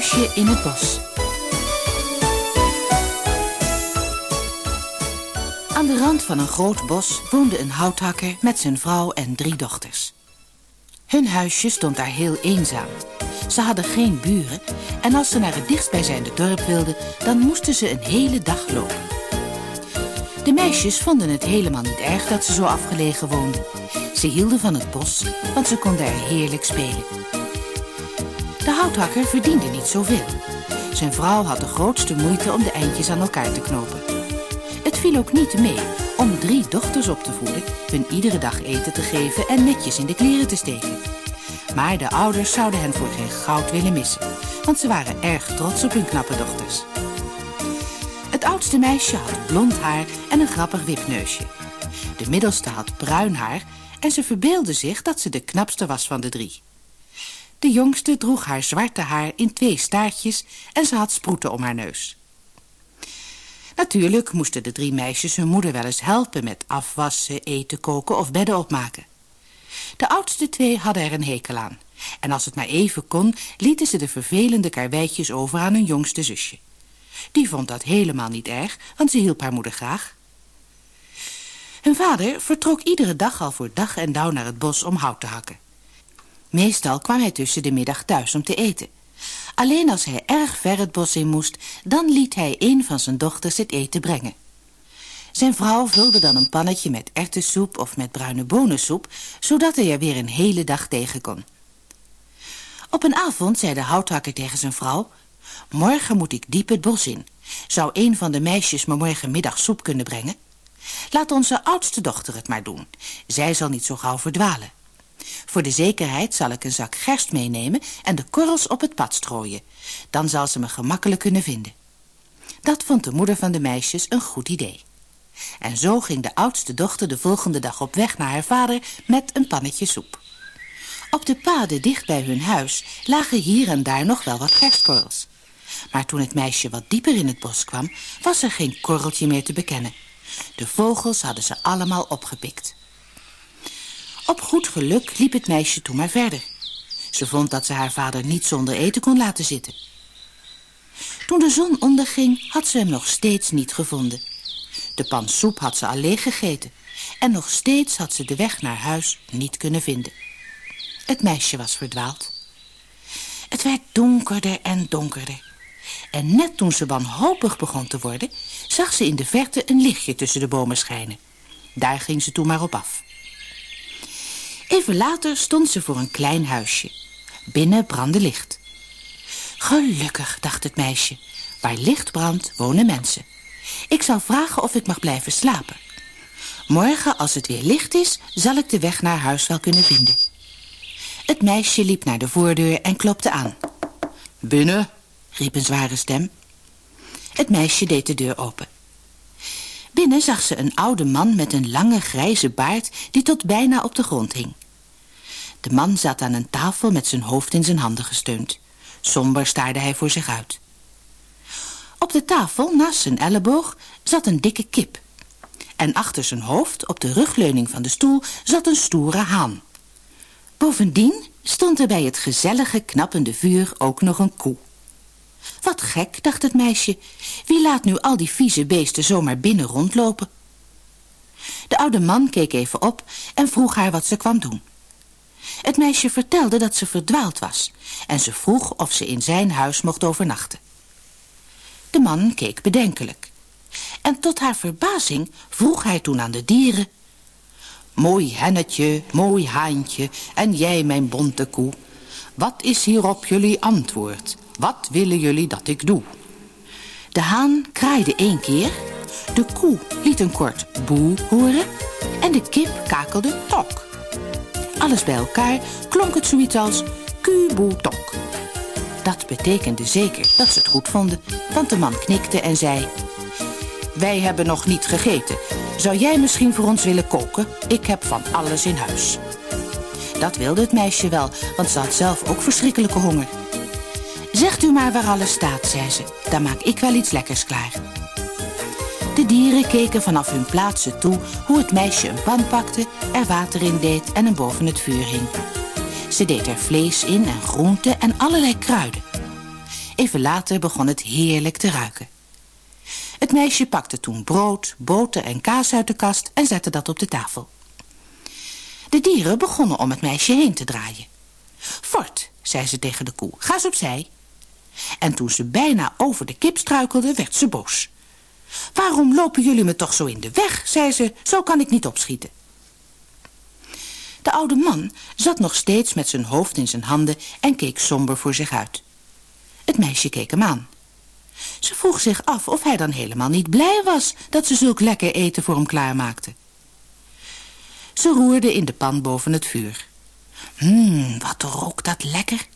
huisje in het bos. Aan de rand van een groot bos woonde een houthakker met zijn vrouw en drie dochters. Hun huisje stond daar heel eenzaam. Ze hadden geen buren en als ze naar het dichtstbijzijnde dorp wilden, dan moesten ze een hele dag lopen. De meisjes vonden het helemaal niet erg dat ze zo afgelegen woonden. Ze hielden van het bos, want ze konden er heerlijk spelen. De houthakker verdiende niet zoveel. Zijn vrouw had de grootste moeite om de eindjes aan elkaar te knopen. Het viel ook niet mee om drie dochters op te voeden, hun iedere dag eten te geven en netjes in de kleren te steken. Maar de ouders zouden hen voor geen goud willen missen, want ze waren erg trots op hun knappe dochters. Het oudste meisje had blond haar en een grappig wipneusje. De middelste had bruin haar en ze verbeelde zich dat ze de knapste was van de drie. De jongste droeg haar zwarte haar in twee staartjes en ze had sproeten om haar neus. Natuurlijk moesten de drie meisjes hun moeder wel eens helpen met afwassen, eten koken of bedden opmaken. De oudste twee hadden er een hekel aan. En als het maar even kon, lieten ze de vervelende karweitjes over aan hun jongste zusje. Die vond dat helemaal niet erg, want ze hielp haar moeder graag. Hun vader vertrok iedere dag al voor dag en dauw naar het bos om hout te hakken. Meestal kwam hij tussen de middag thuis om te eten. Alleen als hij erg ver het bos in moest, dan liet hij een van zijn dochters het eten brengen. Zijn vrouw vulde dan een pannetje met erwtensoep of met bruine bonensoep, zodat hij er weer een hele dag tegen kon. Op een avond zei de houthakker tegen zijn vrouw, morgen moet ik diep het bos in. Zou een van de meisjes me morgenmiddag soep kunnen brengen? Laat onze oudste dochter het maar doen. Zij zal niet zo gauw verdwalen. Voor de zekerheid zal ik een zak gerst meenemen en de korrels op het pad strooien. Dan zal ze me gemakkelijk kunnen vinden. Dat vond de moeder van de meisjes een goed idee. En zo ging de oudste dochter de volgende dag op weg naar haar vader met een pannetje soep. Op de paden dicht bij hun huis lagen hier en daar nog wel wat gerstkorrels. Maar toen het meisje wat dieper in het bos kwam, was er geen korreltje meer te bekennen. De vogels hadden ze allemaal opgepikt. Op goed geluk liep het meisje toen maar verder. Ze vond dat ze haar vader niet zonder eten kon laten zitten. Toen de zon onderging, had ze hem nog steeds niet gevonden. De pan soep had ze al leeg gegeten. En nog steeds had ze de weg naar huis niet kunnen vinden. Het meisje was verdwaald. Het werd donkerder en donkerder. En net toen ze wanhopig begon te worden... zag ze in de verte een lichtje tussen de bomen schijnen. Daar ging ze toen maar op af. Even later stond ze voor een klein huisje. Binnen brandde licht. Gelukkig, dacht het meisje. Waar licht brandt, wonen mensen. Ik zal vragen of ik mag blijven slapen. Morgen, als het weer licht is, zal ik de weg naar huis wel kunnen vinden. Het meisje liep naar de voordeur en klopte aan. Binnen, riep een zware stem. Het meisje deed de deur open. Binnen zag ze een oude man met een lange grijze baard die tot bijna op de grond hing. De man zat aan een tafel met zijn hoofd in zijn handen gesteund. Somber staarde hij voor zich uit. Op de tafel, naast zijn elleboog, zat een dikke kip. En achter zijn hoofd, op de rugleuning van de stoel, zat een stoere haan. Bovendien stond er bij het gezellige, knappende vuur ook nog een koe. Wat gek, dacht het meisje. Wie laat nu al die vieze beesten zomaar binnen rondlopen? De oude man keek even op en vroeg haar wat ze kwam doen. Het meisje vertelde dat ze verdwaald was en ze vroeg of ze in zijn huis mocht overnachten. De man keek bedenkelijk. En tot haar verbazing vroeg hij toen aan de dieren... Mooi hennetje, mooi haantje en jij mijn bonte koe. Wat is hierop jullie antwoord? Wat willen jullie dat ik doe? De haan kraaide één keer, de koe liet een kort boe horen... en de kip kakelde tok. Alles bij elkaar klonk het zoiets als kuboe-tok. Dat betekende zeker dat ze het goed vonden, want de man knikte en zei... Wij hebben nog niet gegeten. Zou jij misschien voor ons willen koken? Ik heb van alles in huis. Dat wilde het meisje wel, want ze had zelf ook verschrikkelijke honger. Zegt u maar waar alles staat, zei ze. Dan maak ik wel iets lekkers klaar. De dieren keken vanaf hun plaatsen toe hoe het meisje een pan pakte, er water in deed en hem boven het vuur hing. Ze deed er vlees in en groenten en allerlei kruiden. Even later begon het heerlijk te ruiken. Het meisje pakte toen brood, boter en kaas uit de kast en zette dat op de tafel. De dieren begonnen om het meisje heen te draaien. Fort, zei ze tegen de koe, ga eens opzij. En toen ze bijna over de kip struikelde, werd ze boos. Waarom lopen jullie me toch zo in de weg, zei ze, zo kan ik niet opschieten. De oude man zat nog steeds met zijn hoofd in zijn handen en keek somber voor zich uit. Het meisje keek hem aan. Ze vroeg zich af of hij dan helemaal niet blij was dat ze zulk lekker eten voor hem klaarmaakte. Ze roerde in de pan boven het vuur. Mmm, wat rook dat lekker.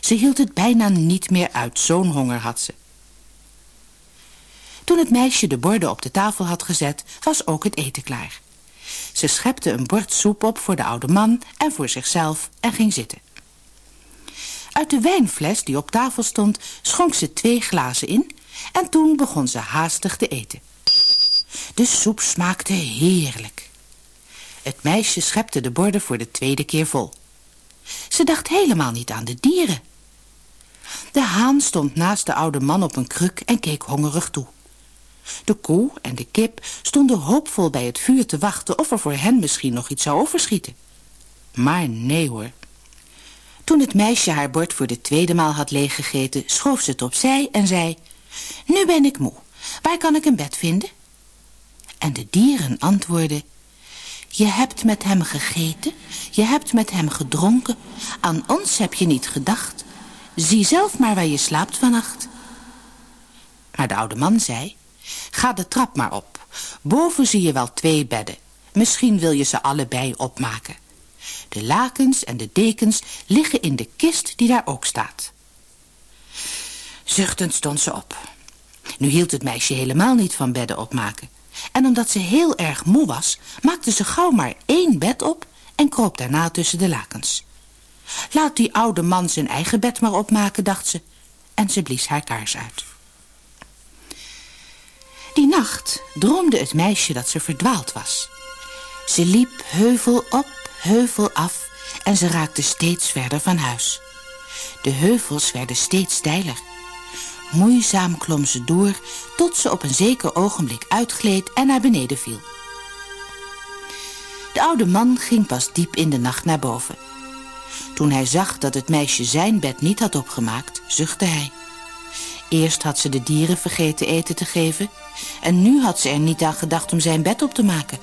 Ze hield het bijna niet meer uit, zo'n honger had ze. Toen het meisje de borden op de tafel had gezet, was ook het eten klaar. Ze schepte een bord soep op voor de oude man en voor zichzelf en ging zitten. Uit de wijnfles die op tafel stond schonk ze twee glazen in en toen begon ze haastig te eten. De soep smaakte heerlijk. Het meisje schepte de borden voor de tweede keer vol. Ze dacht helemaal niet aan de dieren. De haan stond naast de oude man op een kruk en keek hongerig toe. De koe en de kip stonden hoopvol bij het vuur te wachten... of er voor hen misschien nog iets zou overschieten. Maar nee hoor. Toen het meisje haar bord voor de tweede maal had leeggegeten... schoof ze het opzij en zei... Nu ben ik moe. Waar kan ik een bed vinden? En de dieren antwoordden... Je hebt met hem gegeten, je hebt met hem gedronken. Aan ons heb je niet gedacht. Zie zelf maar waar je slaapt vannacht. Maar de oude man zei... Ga de trap maar op. Boven zie je wel twee bedden. Misschien wil je ze allebei opmaken. De lakens en de dekens liggen in de kist die daar ook staat. Zuchtend stond ze op. Nu hield het meisje helemaal niet van bedden opmaken. En omdat ze heel erg moe was, maakte ze gauw maar één bed op en kroop daarna tussen de lakens. Laat die oude man zijn eigen bed maar opmaken, dacht ze, en ze blies haar kaars uit. Die nacht droomde het meisje dat ze verdwaald was. Ze liep heuvel op, heuvel af en ze raakte steeds verder van huis. De heuvels werden steeds steiler. Moeizaam klom ze door tot ze op een zeker ogenblik uitgleed en naar beneden viel. De oude man ging pas diep in de nacht naar boven. Toen hij zag dat het meisje zijn bed niet had opgemaakt, zuchtte hij. Eerst had ze de dieren vergeten eten te geven... en nu had ze er niet aan gedacht om zijn bed op te maken.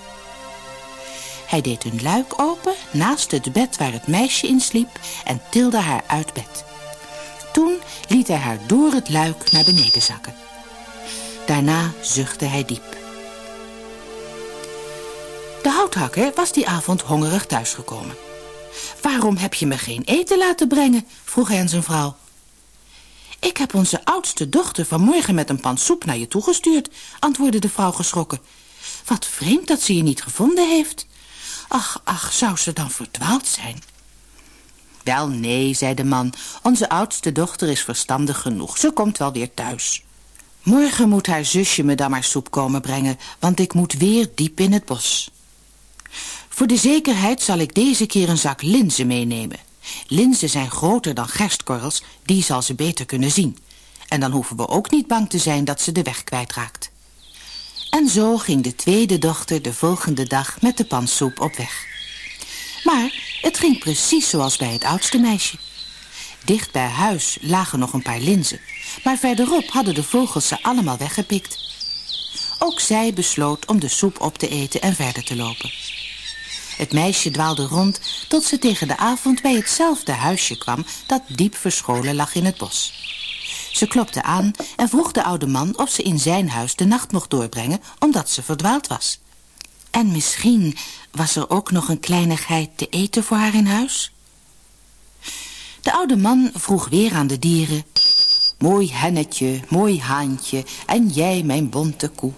Hij deed een luik open naast het bed waar het meisje in sliep... en tilde haar uit bed. Toen liet hij haar door het luik naar beneden zakken. Daarna zuchtte hij diep. De houthakker was die avond hongerig thuisgekomen. Waarom heb je me geen eten laten brengen? vroeg hij aan zijn vrouw. Ik heb onze oudste dochter vanmorgen met een pan soep naar je toegestuurd, antwoordde de vrouw geschrokken. Wat vreemd dat ze je niet gevonden heeft. Ach, ach, zou ze dan verdwaald zijn? Wel, nee, zei de man. Onze oudste dochter is verstandig genoeg. Ze komt wel weer thuis. Morgen moet haar zusje me dan maar soep komen brengen, want ik moet weer diep in het bos. Voor de zekerheid zal ik deze keer een zak linzen meenemen. Linzen zijn groter dan gerstkorrels, die zal ze beter kunnen zien. En dan hoeven we ook niet bang te zijn dat ze de weg kwijtraakt. En zo ging de tweede dochter de volgende dag met de pan soep op weg. Maar het ging precies zoals bij het oudste meisje. Dicht bij huis lagen nog een paar linzen, maar verderop hadden de vogels ze allemaal weggepikt. Ook zij besloot om de soep op te eten en verder te lopen. Het meisje dwaalde rond tot ze tegen de avond bij hetzelfde huisje kwam dat diep verscholen lag in het bos. Ze klopte aan en vroeg de oude man of ze in zijn huis de nacht mocht doorbrengen omdat ze verdwaald was. En misschien was er ook nog een kleinigheid te eten voor haar in huis? De oude man vroeg weer aan de dieren... Mooi hennetje, mooi haantje en jij mijn bonte koe.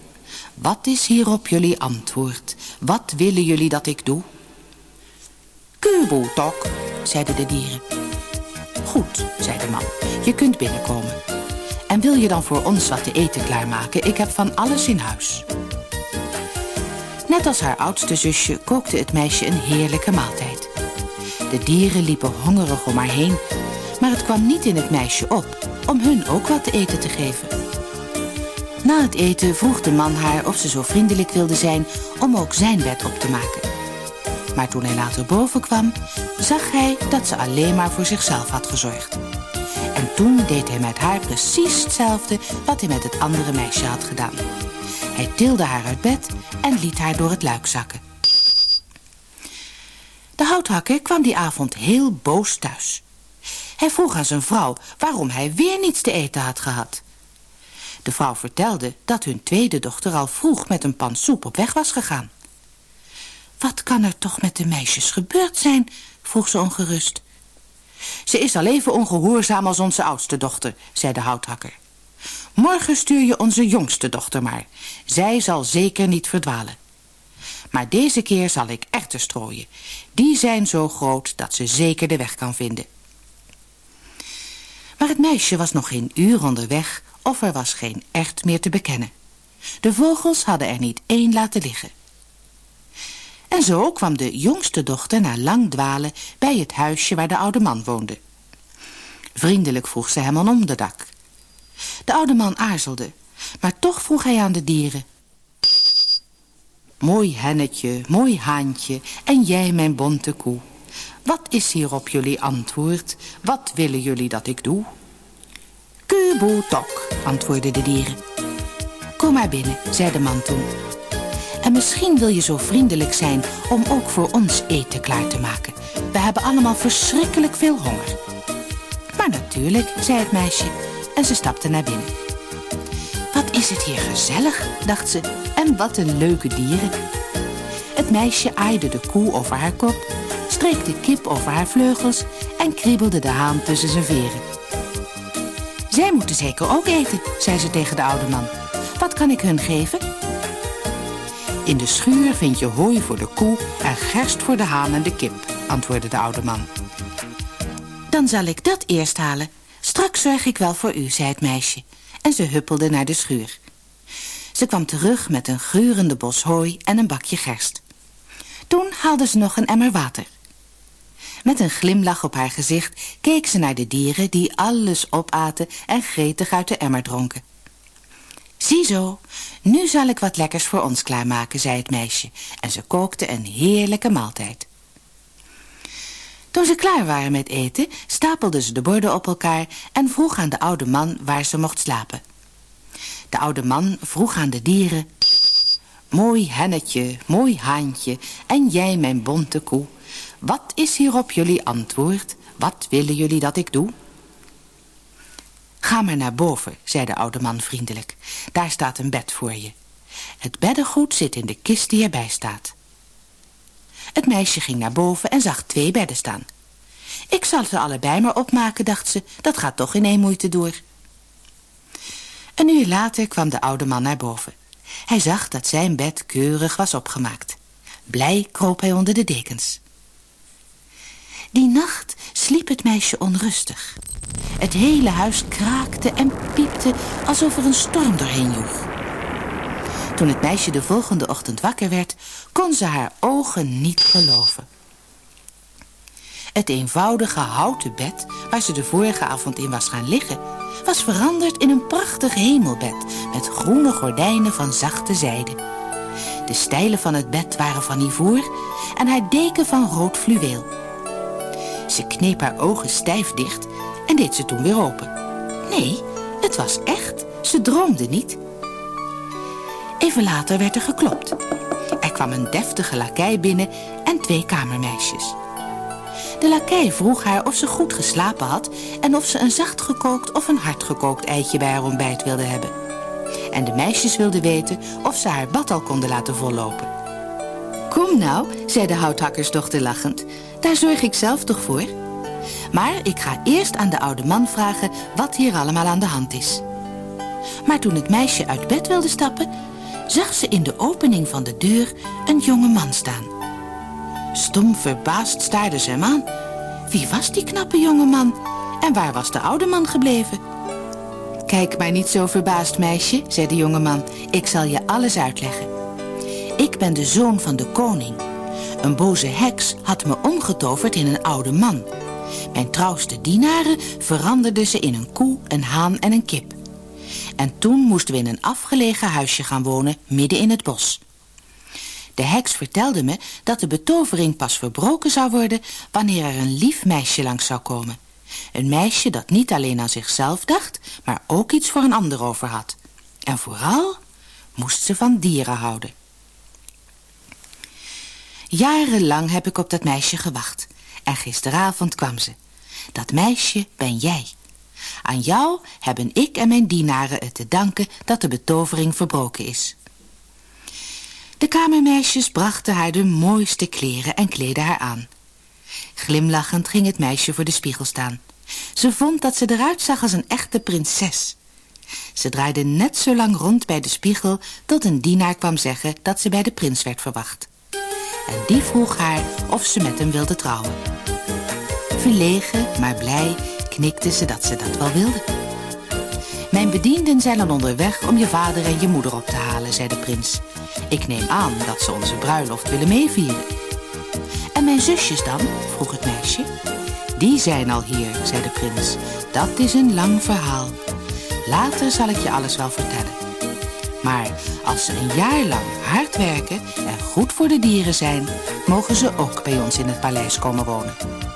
Wat is hierop jullie antwoord? Wat willen jullie dat ik doe? Kuboetok, zeiden de dieren. Goed, zei de man, je kunt binnenkomen. En wil je dan voor ons wat te eten klaarmaken? Ik heb van alles in huis. Net als haar oudste zusje kookte het meisje een heerlijke maaltijd. De dieren liepen hongerig om haar heen, maar het kwam niet in het meisje op om hun ook wat te eten te geven. Na het eten vroeg de man haar of ze zo vriendelijk wilde zijn om ook zijn bed op te maken. Maar toen hij later boven kwam, zag hij dat ze alleen maar voor zichzelf had gezorgd. En toen deed hij met haar precies hetzelfde wat hij met het andere meisje had gedaan. Hij tilde haar uit bed en liet haar door het luik zakken. De houthakker kwam die avond heel boos thuis. Hij vroeg aan zijn vrouw waarom hij weer niets te eten had gehad. De vrouw vertelde dat hun tweede dochter al vroeg met een pan soep op weg was gegaan. Wat kan er toch met de meisjes gebeurd zijn? vroeg ze ongerust. Ze is al even ongehoorzaam als onze oudste dochter, zei de houthakker. Morgen stuur je onze jongste dochter maar. Zij zal zeker niet verdwalen. Maar deze keer zal ik echter strooien. Die zijn zo groot dat ze zeker de weg kan vinden. Maar het meisje was nog geen uur onderweg of er was geen echt meer te bekennen. De vogels hadden er niet één laten liggen. En zo kwam de jongste dochter na lang dwalen bij het huisje waar de oude man woonde. Vriendelijk vroeg ze hem om onderdak. De oude man aarzelde, maar toch vroeg hij aan de dieren. Mooi hennetje, mooi haantje en jij mijn bonte koe. Wat is hierop jullie antwoord? Wat willen jullie dat ik doe? Kuboetok, antwoordden de dieren. Kom maar binnen, zei de man toen. En misschien wil je zo vriendelijk zijn om ook voor ons eten klaar te maken. We hebben allemaal verschrikkelijk veel honger. Maar natuurlijk, zei het meisje, en ze stapte naar binnen. Wat is het hier gezellig, dacht ze, en wat een leuke dieren. Het meisje aaide de koe over haar kop, streek de kip over haar vleugels en kriebelde de haan tussen zijn veren. Zij moeten zeker ook eten, zei ze tegen de oude man. Wat kan ik hun geven? In de schuur vind je hooi voor de koe en gerst voor de haan en de kip, antwoordde de oude man. Dan zal ik dat eerst halen. Straks zorg ik wel voor u, zei het meisje. En ze huppelde naar de schuur. Ze kwam terug met een geurende bos hooi en een bakje gerst. Toen haalde ze nog een emmer water. Met een glimlach op haar gezicht keek ze naar de dieren die alles opaten en gretig uit de emmer dronken. Ziezo, nu zal ik wat lekkers voor ons klaarmaken, zei het meisje. En ze kookte een heerlijke maaltijd. Toen ze klaar waren met eten, stapelden ze de borden op elkaar... en vroeg aan de oude man waar ze mocht slapen. De oude man vroeg aan de dieren... Mooi hennetje, mooi haantje en jij mijn bonte koe. Wat is hierop jullie antwoord? Wat willen jullie dat ik doe? Ga maar naar boven, zei de oude man vriendelijk. Daar staat een bed voor je. Het beddengoed zit in de kist die erbij staat. Het meisje ging naar boven en zag twee bedden staan. Ik zal ze allebei maar opmaken, dacht ze. Dat gaat toch in één moeite door. Een uur later kwam de oude man naar boven. Hij zag dat zijn bed keurig was opgemaakt. Blij kroop hij onder de dekens. Die nacht sliep het meisje onrustig. Het hele huis kraakte en piepte alsof er een storm doorheen joeg. Toen het meisje de volgende ochtend wakker werd, kon ze haar ogen niet geloven. Het eenvoudige houten bed waar ze de vorige avond in was gaan liggen... was veranderd in een prachtig hemelbed met groene gordijnen van zachte zijde. De stijlen van het bed waren van ivoor en haar deken van rood fluweel. Ze kneep haar ogen stijf dicht en deed ze toen weer open. Nee, het was echt. Ze droomde niet. Even later werd er geklopt. Er kwam een deftige lakij binnen en twee kamermeisjes. De lakij vroeg haar of ze goed geslapen had... en of ze een zacht gekookt of een hard gekookt eitje bij haar ontbijt wilde hebben. En de meisjes wilden weten of ze haar bad al konden laten vollopen. Kom nou, zei de houthakkersdochter lachend. Daar zorg ik zelf toch voor? Maar ik ga eerst aan de oude man vragen wat hier allemaal aan de hand is. Maar toen het meisje uit bed wilde stappen... zag ze in de opening van de deur een jonge man staan. Stom verbaasd staarde ze hem aan. Wie was die knappe jonge man? En waar was de oude man gebleven? Kijk maar niet zo verbaasd, meisje, zei de jonge man. Ik zal je alles uitleggen. Ik ben de zoon van de koning. Een boze heks had me omgetoverd in een oude man. Mijn trouwste dienaren veranderden ze in een koe, een haan en een kip. En toen moesten we in een afgelegen huisje gaan wonen, midden in het bos. De heks vertelde me dat de betovering pas verbroken zou worden... wanneer er een lief meisje langs zou komen. Een meisje dat niet alleen aan zichzelf dacht, maar ook iets voor een ander over had. En vooral moest ze van dieren houden. Jarenlang heb ik op dat meisje gewacht. En gisteravond kwam ze. Dat meisje ben jij. Aan jou hebben ik en mijn dienaren het te danken dat de betovering verbroken is. De kamermeisjes brachten haar de mooiste kleren en kleden haar aan. Glimlachend ging het meisje voor de spiegel staan. Ze vond dat ze eruit zag als een echte prinses. Ze draaide net zo lang rond bij de spiegel tot een dienaar kwam zeggen dat ze bij de prins werd verwacht. En die vroeg haar of ze met hem wilde trouwen. Verlegen, maar blij, knikte ze dat ze dat wel wilde. Mijn bedienden zijn al onderweg om je vader en je moeder op te halen, zei de prins. Ik neem aan dat ze onze bruiloft willen meevieren. En mijn zusjes dan? vroeg het meisje. Die zijn al hier, zei de prins. Dat is een lang verhaal. Later zal ik je alles wel vertellen. Maar als ze een jaar lang hard werken en goed voor de dieren zijn... mogen ze ook bij ons in het paleis komen wonen.